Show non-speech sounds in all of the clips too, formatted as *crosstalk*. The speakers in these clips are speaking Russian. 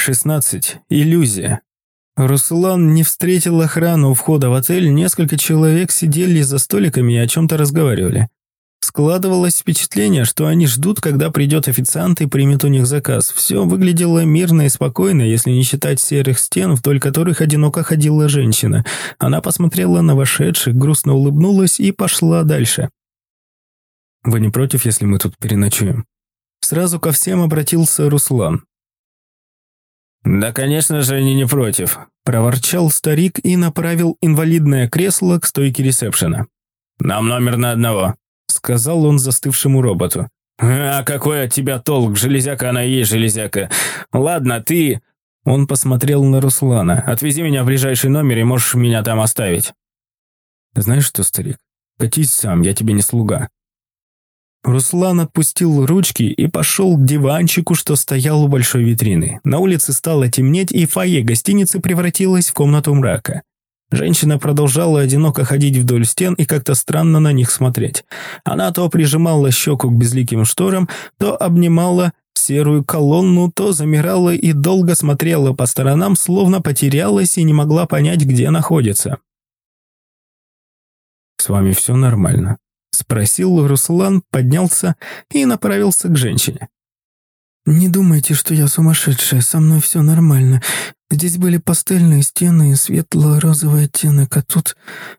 16. Иллюзия. Руслан не встретил охрану у входа в отель, несколько человек сидели за столиками и о чем-то разговаривали. Складывалось впечатление, что они ждут, когда придет официант и примет у них заказ. Все выглядело мирно и спокойно, если не считать серых стен, вдоль которых одиноко ходила женщина. Она посмотрела на вошедших, грустно улыбнулась и пошла дальше. «Вы не против, если мы тут переночуем?» Сразу ко всем обратился Руслан. «Да, конечно же, они не против», – проворчал старик и направил инвалидное кресло к стойке ресепшена. «Нам номер на одного», – сказал он застывшему роботу. «А какой от тебя толк? Железяка она и есть железяка. Ладно, ты...» Он посмотрел на Руслана. «Отвези меня в ближайший номер и можешь меня там оставить». «Знаешь что, старик, катись сам, я тебе не слуга». Руслан отпустил ручки и пошел к диванчику, что стоял у большой витрины. На улице стало темнеть, и фойе гостиницы превратилось в комнату мрака. Женщина продолжала одиноко ходить вдоль стен и как-то странно на них смотреть. Она то прижимала щеку к безликим шторам, то обнимала серую колонну, то замирала и долго смотрела по сторонам, словно потерялась и не могла понять, где находится. «С вами все нормально?» Спросил Руслан, поднялся и направился к женщине. «Не думайте, что я сумасшедшая, со мной все нормально. Здесь были пастельные стены и светло-розовый оттенок, а тут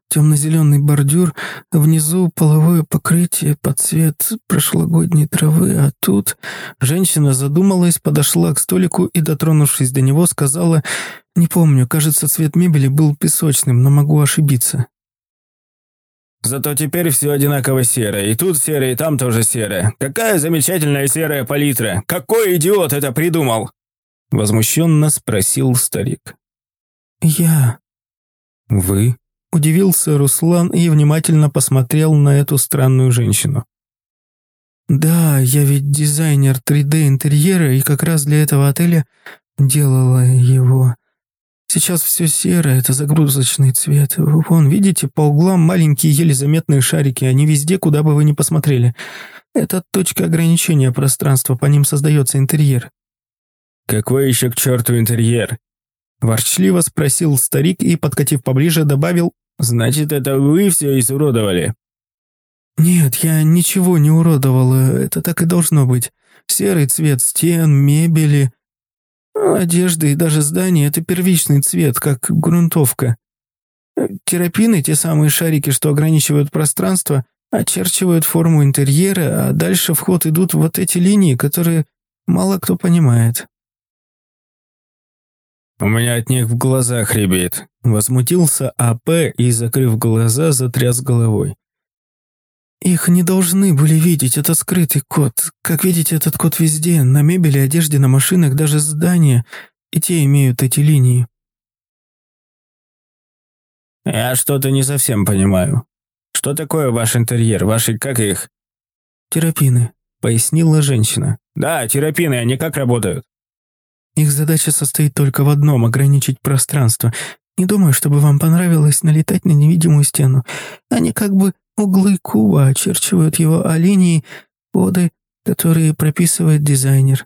темно-зеленый бордюр, внизу половое покрытие под цвет прошлогодней травы, а тут...» Женщина задумалась, подошла к столику и, дотронувшись до него, сказала «Не помню, кажется, цвет мебели был песочным, но могу ошибиться». Зато теперь все одинаково серое. И тут серое, и там тоже серое. Какая замечательная серая палитра. Какой идиот это придумал?» Возмущенно спросил старик. «Я». «Вы?» Удивился Руслан и внимательно посмотрел на эту странную женщину. «Да, я ведь дизайнер 3D интерьера и как раз для этого отеля делала его. Сейчас все серое, это загрузочный цвет. Вон, видите, по углам маленькие еле заметные шарики, они везде, куда бы вы ни посмотрели. Это точка ограничения пространства, по ним создается интерьер. «Какой еще к черту интерьер?» Ворчливо спросил старик и, подкатив поближе, добавил, «Значит, это вы все изуродовали?» «Нет, я ничего не уродовала, это так и должно быть. Серый цвет стен, мебели, Одежда и даже здание – это первичный цвет, как грунтовка. Терапины, те самые шарики, что ограничивают пространство, очерчивают форму интерьера, а дальше в ход идут вот эти линии, которые мало кто понимает. «У меня от них в глазах ребит», – возмутился АП и, закрыв глаза, затряс головой. Их не должны были видеть, это скрытый код. Как видите, этот код везде, на мебели, одежде, на машинах, даже здания, и те имеют эти линии. Я что-то не совсем понимаю. Что такое ваш интерьер, ваши, как их? Терапины, пояснила женщина. Да, терапины, они как работают? Их задача состоит только в одном – ограничить пространство. Не думаю, чтобы вам понравилось налетать на невидимую стену. Они как бы Углы куба очерчивают его, а линии — коды, которые прописывает дизайнер.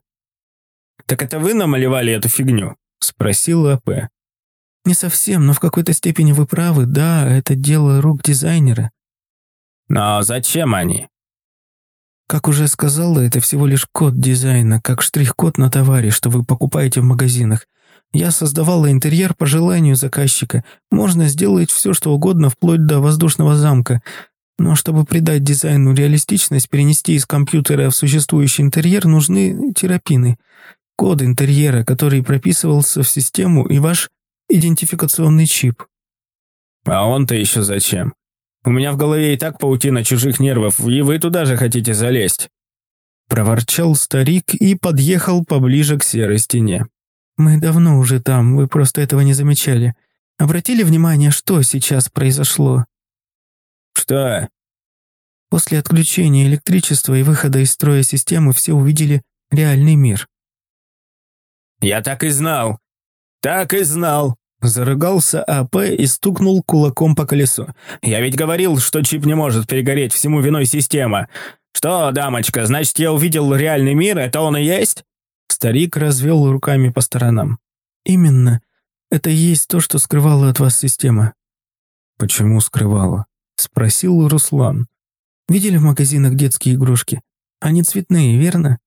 «Так это вы намалевали эту фигню?» — спросил АП. «Не совсем, но в какой-то степени вы правы. Да, это дело рук дизайнера». «Но зачем они?» Как уже сказала, это всего лишь код дизайна, как штрих-код на товаре, что вы покупаете в магазинах. Я создавала интерьер по желанию заказчика. Можно сделать все, что угодно, вплоть до воздушного замка. Но чтобы придать дизайну реалистичность, перенести из компьютера в существующий интерьер, нужны терапины. Код интерьера, который прописывался в систему, и ваш идентификационный чип. А он-то еще зачем? У меня в голове и так паутина чужих нервов, и вы туда же хотите залезть. Проворчал старик и подъехал поближе к серой стене. «Мы давно уже там, вы просто этого не замечали. Обратили внимание, что сейчас произошло?» «Что?» После отключения электричества и выхода из строя системы все увидели реальный мир. «Я так и знал! Так и знал!» Зарыгался АП и стукнул кулаком по колесу. «Я ведь говорил, что чип не может перегореть, всему виной система. Что, дамочка, значит, я увидел реальный мир, это он и есть?» Старик развел руками по сторонам. «Именно. Это и есть то, что скрывала от вас система». «Почему скрывала?» — спросил Руслан. «Видели в магазинах детские игрушки? Они цветные, верно?»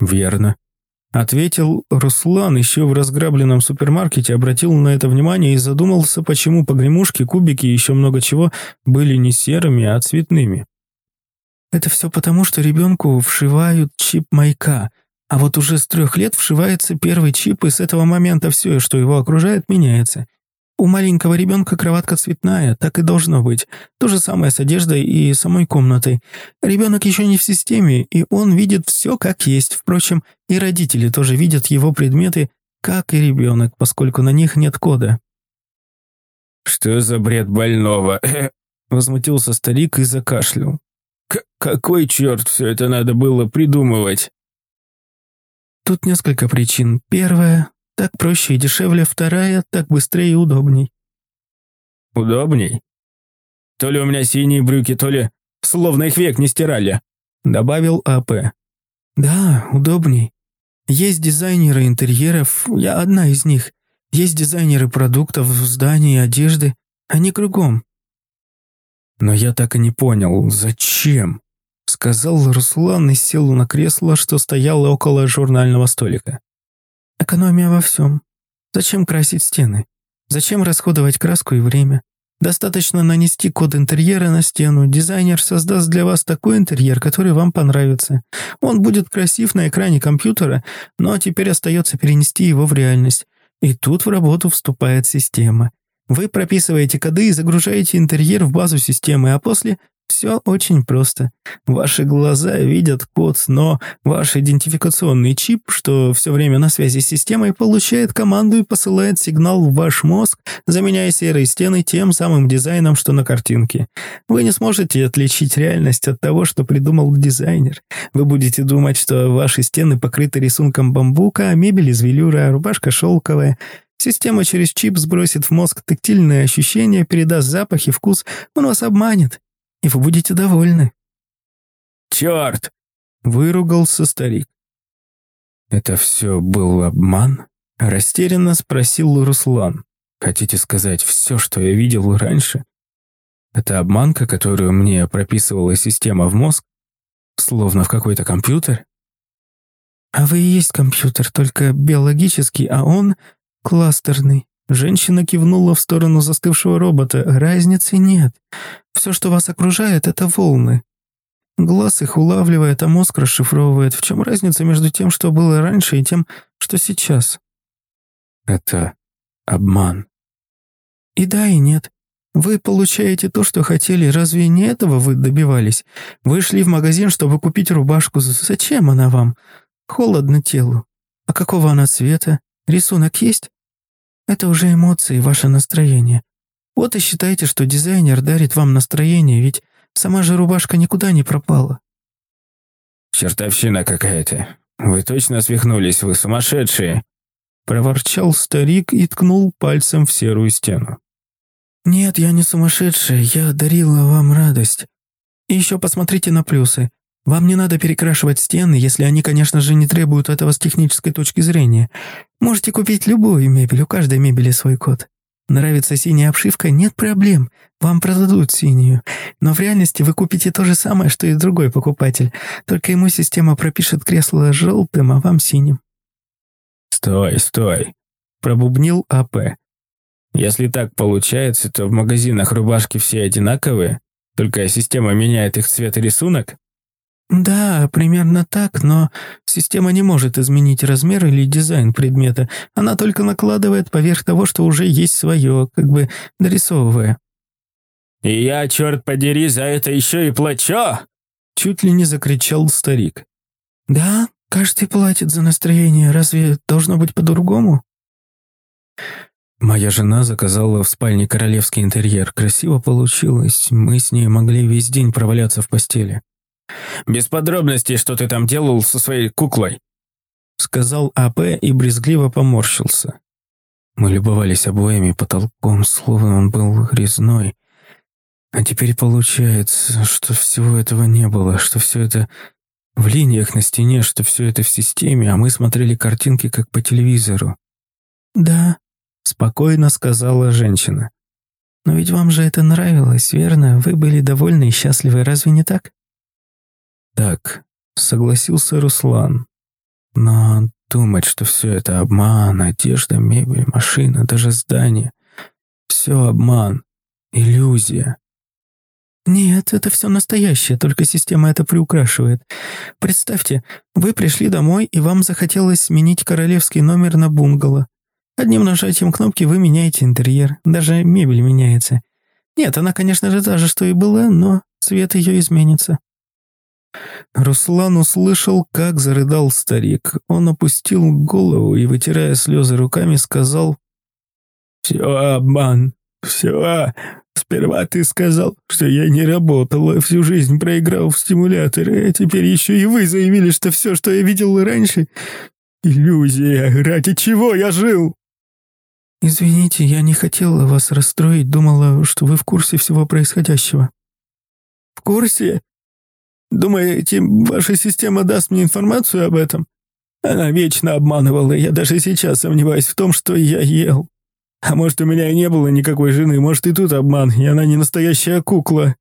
«Верно», — ответил Руслан, еще в разграбленном супермаркете, обратил на это внимание и задумался, почему погремушки, кубики и еще много чего были не серыми, а цветными. «Это все потому, что ребенку вшивают чип маяка», а вот уже с трех лет вшивается первый чип, и с этого момента все, что его окружает, меняется. У маленького ребенка кроватка цветная, так и должно быть. То же самое с одеждой и самой комнатой. Ребенок еще не в системе, и он видит все как есть. Впрочем, и родители тоже видят его предметы, как и ребенок, поскольку на них нет кода. «Что за бред больного?» *clears throat* Возмутился старик и закашлял. «Какой черт все это надо было придумывать?» Тут несколько причин. Первая – так проще и дешевле. Вторая – так быстрее и удобней. Удобней? То ли у меня синие брюки, то ли словно их век не стирали, добавил АП. Да, удобней. Есть дизайнеры интерьеров, я одна из них. Есть дизайнеры продуктов, зданий, одежды. Они кругом. Но я так и не понял, зачем? сказал Руслан и сел на кресло, что стояло около журнального столика. «Экономия во всем. Зачем красить стены? Зачем расходовать краску и время? Достаточно нанести код интерьера на стену. Дизайнер создаст для вас такой интерьер, который вам понравится. Он будет красив на экране компьютера, но теперь остается перенести его в реальность. И тут в работу вступает система. Вы прописываете коды и загружаете интерьер в базу системы, а после все очень просто. Ваши глаза видят код, но ваш идентификационный чип, что все время на связи с системой, получает команду и посылает сигнал в ваш мозг, заменяя серые стены тем самым дизайном, что на картинке. Вы не сможете отличить реальность от того, что придумал дизайнер. Вы будете думать, что ваши стены покрыты рисунком бамбука, а мебель из велюра, рубашка шелковая. Система через чип сбросит в мозг тактильные ощущения, передаст запах и вкус, он вас обманет и вы будете довольны». «Черт!» — выругался старик. «Это все был обман?» — растерянно спросил Руслан. «Хотите сказать, все, что я видел раньше? Это обманка, которую мне прописывала система в мозг? Словно в какой-то компьютер?» «А вы и есть компьютер, только биологический, а он кластерный. Женщина кивнула в сторону застывшего робота. Разницы нет. Все, что вас окружает, это волны. Глаз их улавливает, а мозг расшифровывает. В чем разница между тем, что было раньше, и тем, что сейчас? Это обман. И да, и нет. Вы получаете то, что хотели. Разве не этого вы добивались? Вы шли в магазин, чтобы купить рубашку. Зачем она вам? Холодно телу. А какого она цвета? Рисунок есть? Это уже эмоции, ваше настроение. Вот и считайте, что дизайнер дарит вам настроение, ведь сама же рубашка никуда не пропала. «Чертовщина какая-то. Вы точно свихнулись, вы сумасшедшие!» Проворчал старик и ткнул пальцем в серую стену. «Нет, я не сумасшедшая, я дарила вам радость. И еще посмотрите на плюсы. Вам не надо перекрашивать стены, если они, конечно же, не требуют этого с технической точки зрения. Можете купить любую мебель, у каждой мебели свой код. Нравится синяя обшивка? Нет проблем. Вам продадут синюю. Но в реальности вы купите то же самое, что и другой покупатель. Только ему система пропишет кресло желтым, а вам синим. «Стой, стой!» – пробубнил АП. «Если так получается, то в магазинах рубашки все одинаковые, только система меняет их цвет и рисунок?» Да, примерно так, но система не может изменить размер или дизайн предмета. Она только накладывает поверх того, что уже есть свое, как бы дорисовывая. «И я, черт подери, за это еще и плачу!» Чуть ли не закричал старик. «Да, каждый платит за настроение. Разве должно быть по-другому?» Моя жена заказала в спальне королевский интерьер. Красиво получилось. Мы с ней могли весь день проваляться в постели. Без подробностей, что ты там делал со своей куклой», сказал АП и брезгливо поморщился. Мы любовались обоями потолком, словно он был резной. А теперь получается, что всего этого не было, что все это в линиях на стене, что все это в системе, а мы смотрели картинки, как по телевизору». «Да», — спокойно сказала женщина. «Но ведь вам же это нравилось, верно? Вы были довольны и счастливы, разве не так?» «Так», — согласился Руслан. «Но думать, что все это обман, одежда, мебель, машина, даже здание — все обман, иллюзия». «Нет, это все настоящее, только система это приукрашивает. Представьте, вы пришли домой, и вам захотелось сменить королевский номер на бунгало. Одним нажатием кнопки вы меняете интерьер, даже мебель меняется. Нет, она, конечно же, та же, что и была, но цвет ее изменится». Руслан услышал, как зарыдал старик. Он опустил голову и, вытирая слезы руками, сказал «Все обман, все Сперва ты сказал, что я не работала, всю жизнь проиграл в стимуляторы, а теперь еще и вы заявили, что все, что я видел раньше, иллюзия. Ради чего я жил?» «Извините, я не хотела вас расстроить, думала, что вы в курсе всего происходящего». «В курсе? Думаете, ваша система даст мне информацию об этом? Она вечно обманывала, я даже сейчас сомневаюсь в том, что я ел. А может, у меня и не было никакой жены, может, и тут обман, и она не настоящая кукла».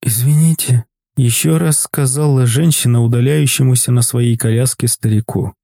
«Извините», — еще раз сказала женщина, удаляющемуся на своей коляске старику.